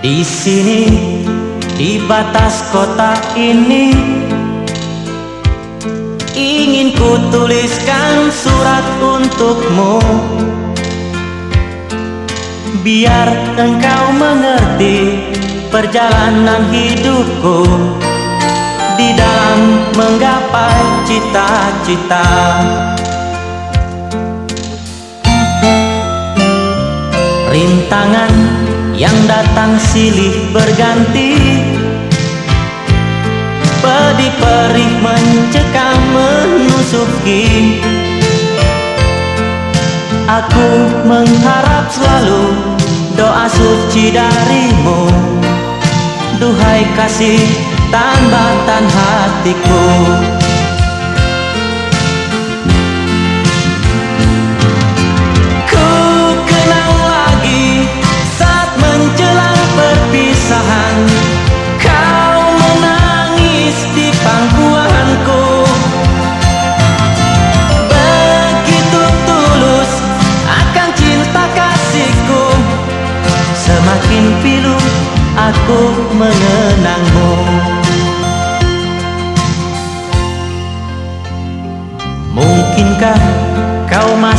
Di sini, di batas kota ini Ingin ku tuliskan surat untukmu. Biar engkau mengerti perjalanan hidupku Di dalam menggapai cita-cita. Rintangan yang datang silih berganti. Pedih perih mencekam menusuki Aku mengharap selalu doa suci darimu. Duhai kasih tambatan hatiku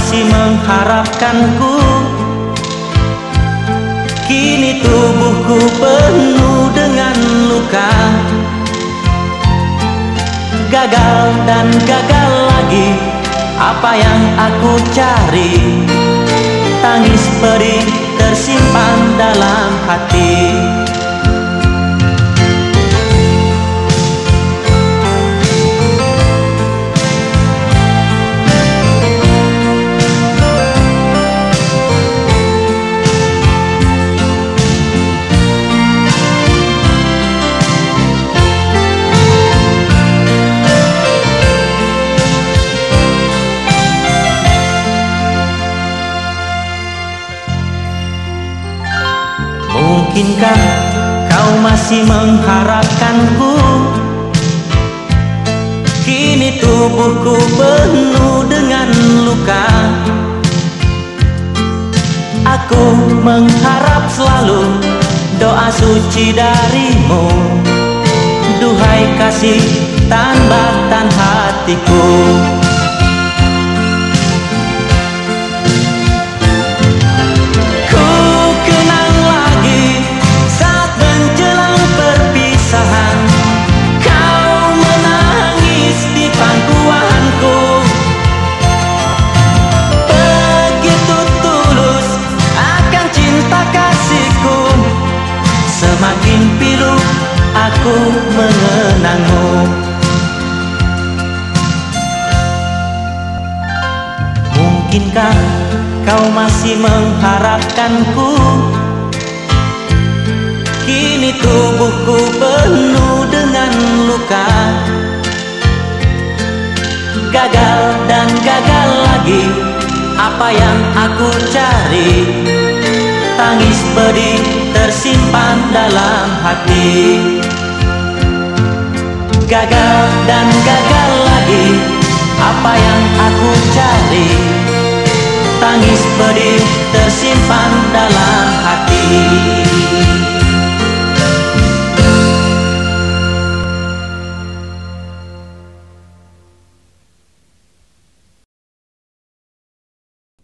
masih mengharapkanku. Kini tubuhku penuh dengan luka. Gagal dan gagal lagi Apa yang aku cari? Tangis pedih Mungkinkah kau masih mengharapkanku. Kini tubuhku penuh dengan luka. Aku mengharap selalu doa suci darimu. Duhai kasih tambatan hatiku Mungkinkah kau masih mengharapkanku? Kini tubuhku penuh dengan luka. Gagal dan gagal lagi Apa yang aku cari? Tangis pedih tersimpan dalam hati Gagal dan gagal lagi. Apa yang aku cari? Tangis pedih tersimpan dalam hati.